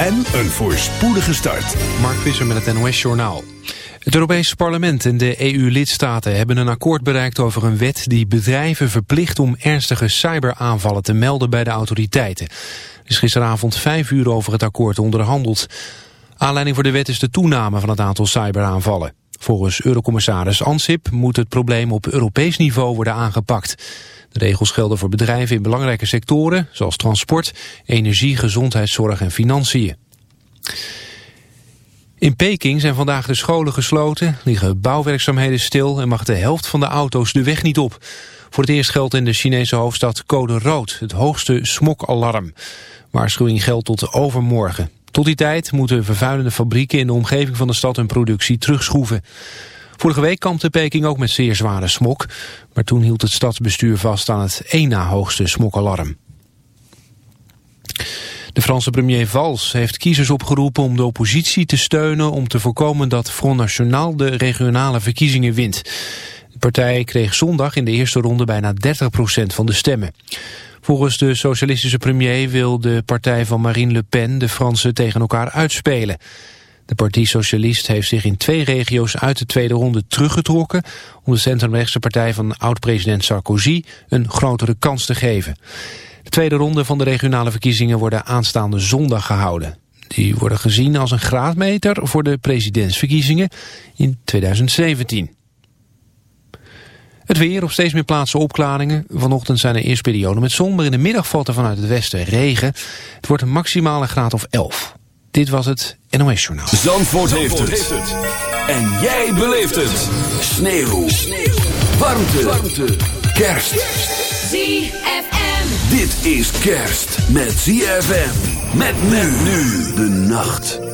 en een voorspoedige start. Mark Visser met het NOS Journaal. Het Europese parlement en de EU-lidstaten hebben een akkoord bereikt over een wet die bedrijven verplicht om ernstige cyberaanvallen te melden bij de autoriteiten. Er is gisteravond vijf uur over het akkoord onderhandeld. Aanleiding voor de wet is de toename van het aantal cyberaanvallen. Volgens Eurocommissaris Ansip moet het probleem op Europees niveau worden aangepakt. De regels gelden voor bedrijven in belangrijke sectoren, zoals transport, energie, gezondheidszorg en financiën. In Peking zijn vandaag de scholen gesloten, liggen bouwwerkzaamheden stil en mag de helft van de auto's de weg niet op. Voor het eerst geldt in de Chinese hoofdstad code rood, het hoogste smokalarm. Waarschuwing geldt tot overmorgen. Tot die tijd moeten vervuilende fabrieken in de omgeving van de stad hun productie terugschroeven. Vorige week kampte Peking ook met zeer zware smok, maar toen hield het stadsbestuur vast aan het één na hoogste smokalarm. De Franse premier Valls heeft kiezers opgeroepen om de oppositie te steunen om te voorkomen dat Front National de regionale verkiezingen wint. De partij kreeg zondag in de eerste ronde bijna 30% van de stemmen. Volgens de socialistische premier wil de partij van Marine Le Pen de Fransen tegen elkaar uitspelen. De partij Socialist heeft zich in twee regio's uit de tweede ronde teruggetrokken... om de centrumrechtse partij van oud-president Sarkozy een grotere kans te geven. De tweede ronde van de regionale verkiezingen worden aanstaande zondag gehouden. Die worden gezien als een graadmeter voor de presidentsverkiezingen in 2017. Het weer op steeds meer plaatsen opklaringen. Vanochtend zijn er eerst perioden met zon, maar in de middag valt er vanuit het westen regen. Het wordt een maximale graad of 11. Dit was het NOS Journaal. Zandvoort, heeft, het. En jij beleeft het. Sneeuw. Sneeuw. Warmte. Warmte. Kerst. ZFM. Dit is kerst met ZFM. Met men nu de nacht.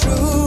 true.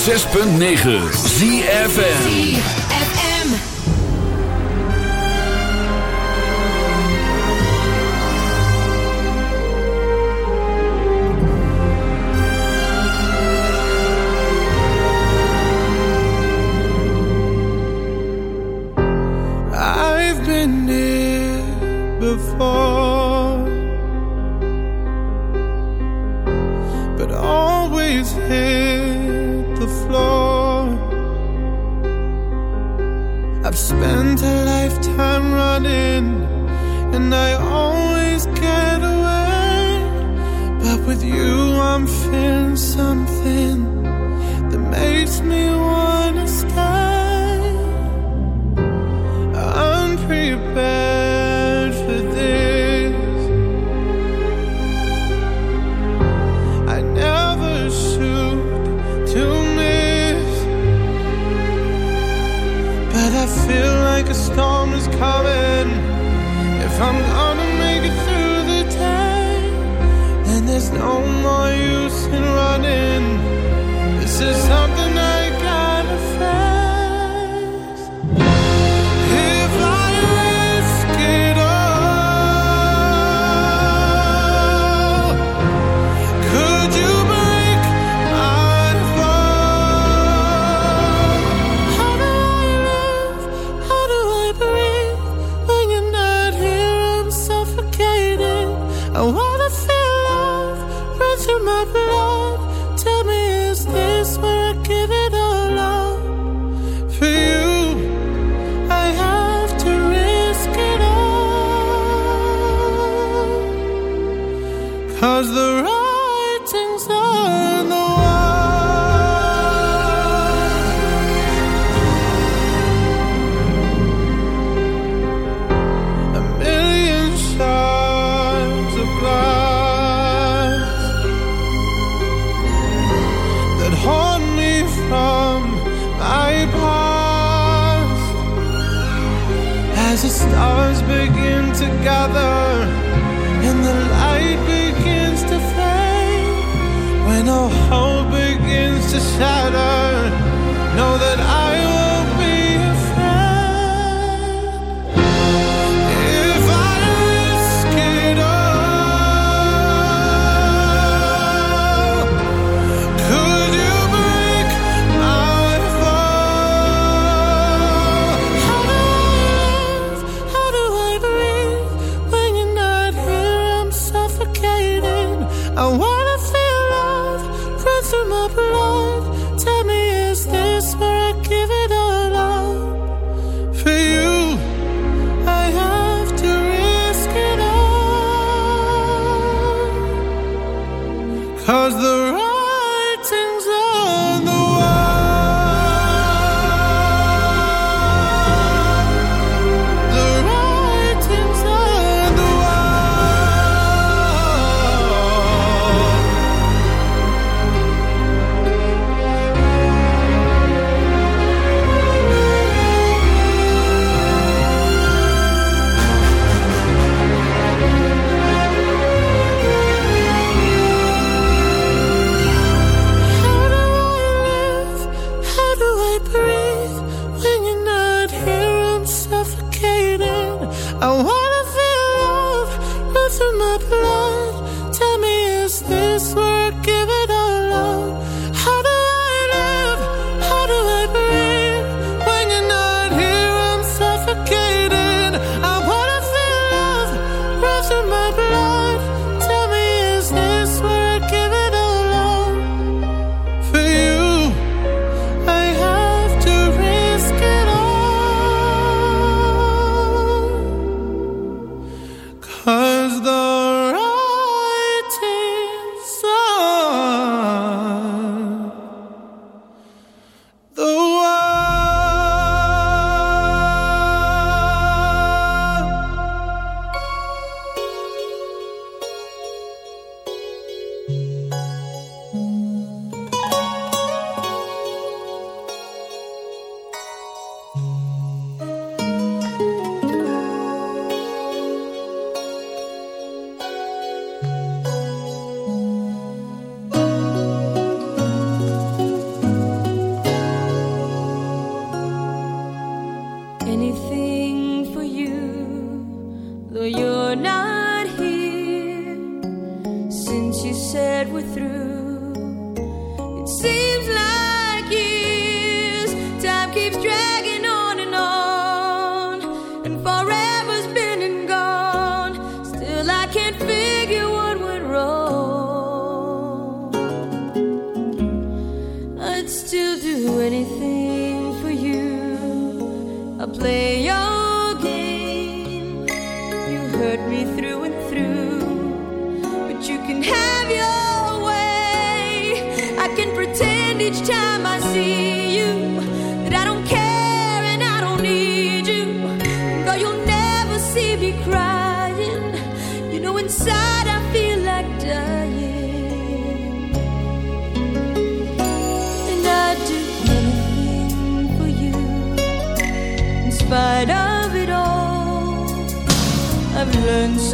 106.9 ZFN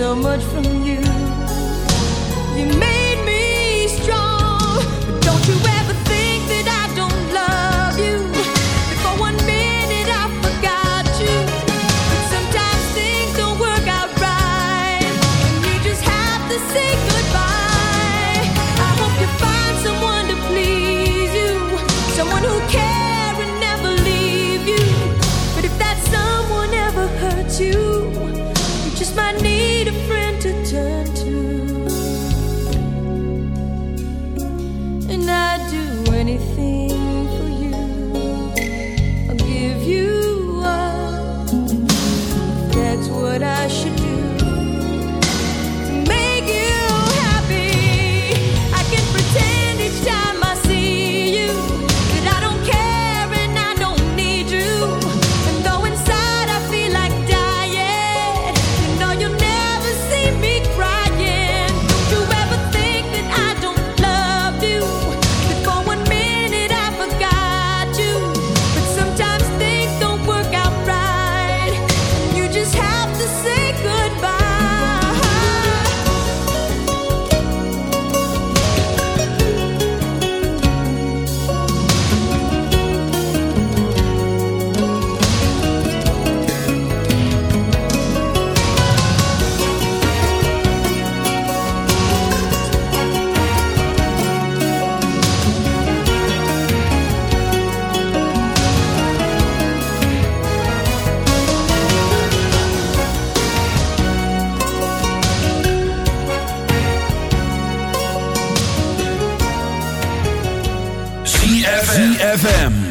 so much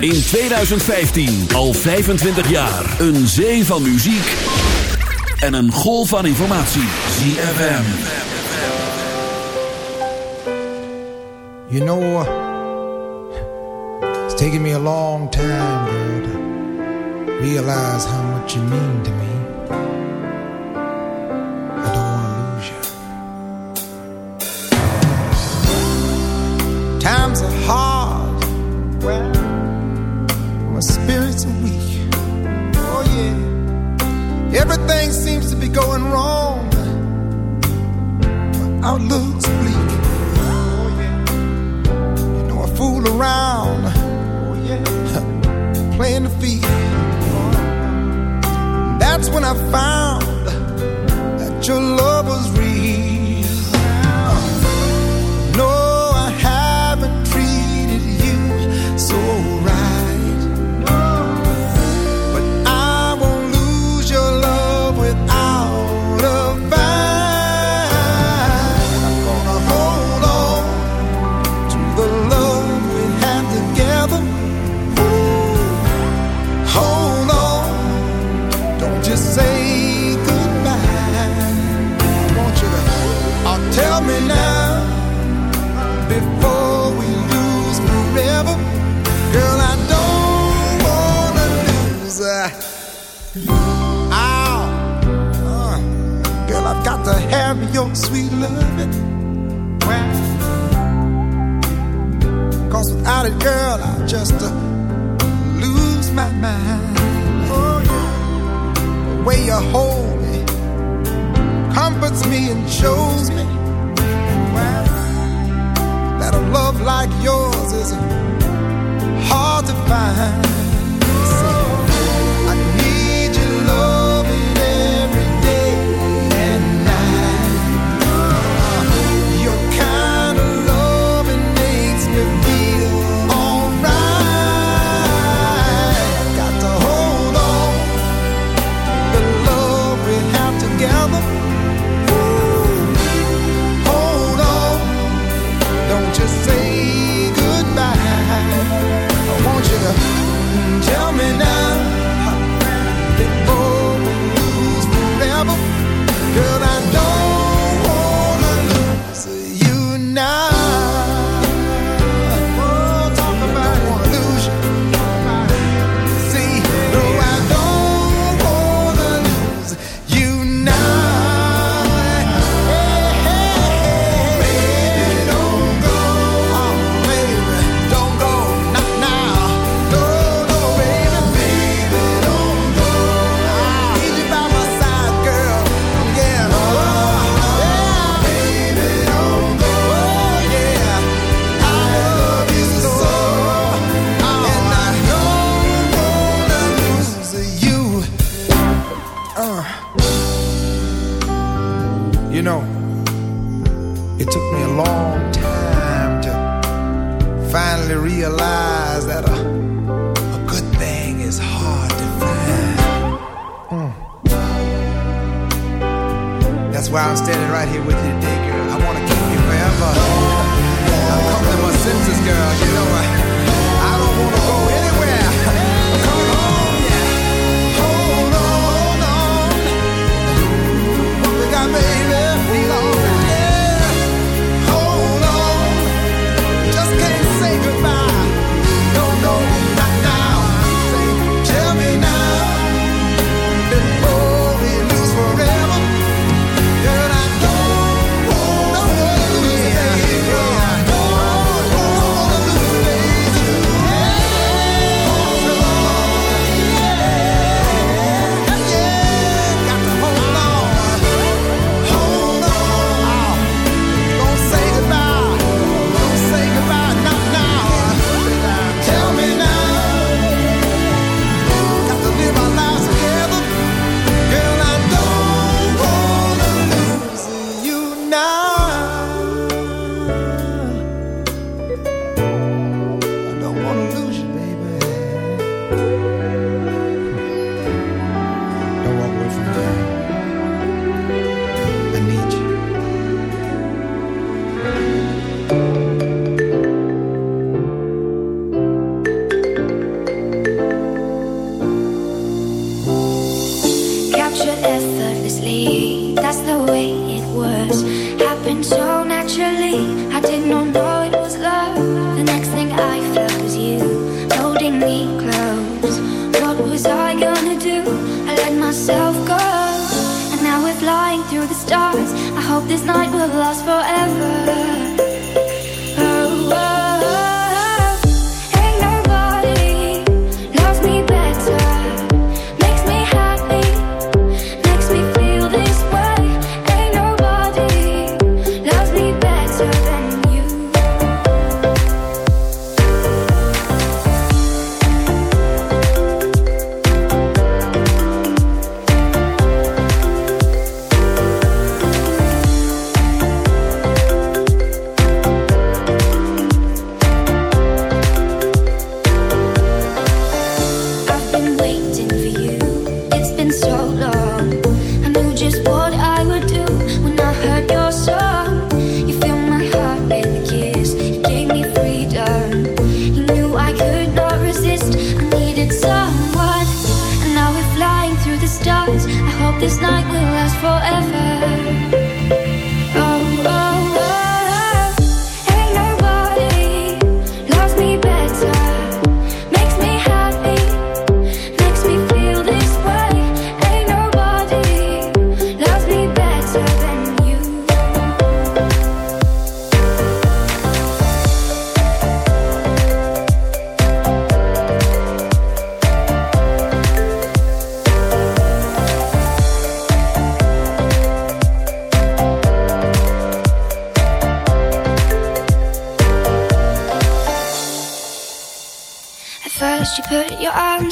In 2015, al 25 jaar, een zee van muziek en een golf van informatie. ZFM. You know, it's taken me a long time, to realize how much you mean to me.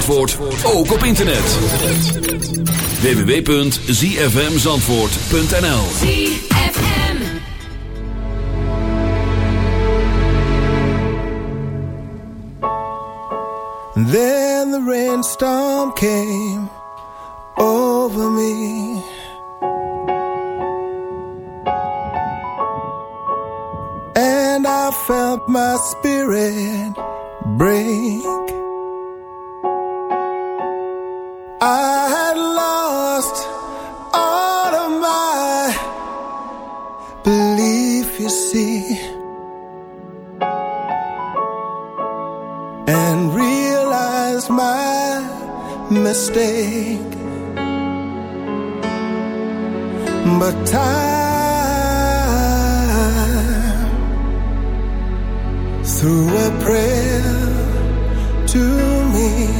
Zandvoort ook op internet. www.zfmzandvoort.nl Then the rainstorm came over me. And I felt my spirit break. I had lost all of my belief, you see, and realized my mistake. But time through a prayer to me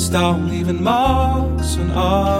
Stop leaving marks on us.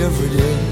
every day.